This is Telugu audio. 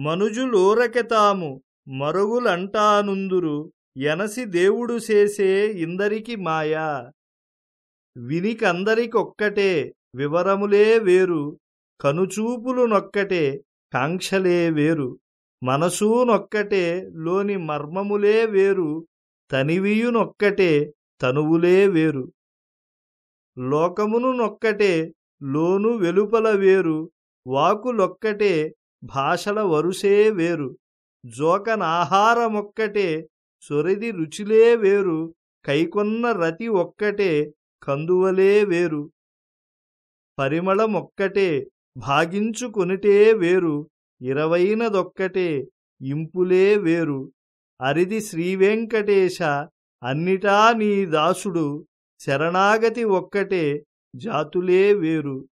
మనుజులోరకెతాము మరుగులంటానుందురు ఎనసి దేవుడు చేసే ఇందరికి మాయా. వినికందరికొక్కటే వివరములే వేరు కనుచూపులు నొక్కటే కాంక్షలే వేరు మనసూ నొక్కటే లోని మర్మములే వేరు తనివియునొక్కటే తనువులే వేరు. లోకమును నొక్కటే లోను వెలుపల వేరు వాకులొక్కటే భాషల వరుసే వేరు. జోకనాహారమొక్కటే సొరిది రుచిలే వేరు. కైకొన్న రతి ఒక్కటే కందువలే వేరు. పరిమళమొక్కటే భాగించుకొనిటే వేరు. ఇరవైనదొక్కటే ఇంపులే వేరు. అరిది శ్రీవెంకటేశ అన్నిటా నీ దాసుడు. శరణాగతి ఒక్కటే జాతులే వేరు.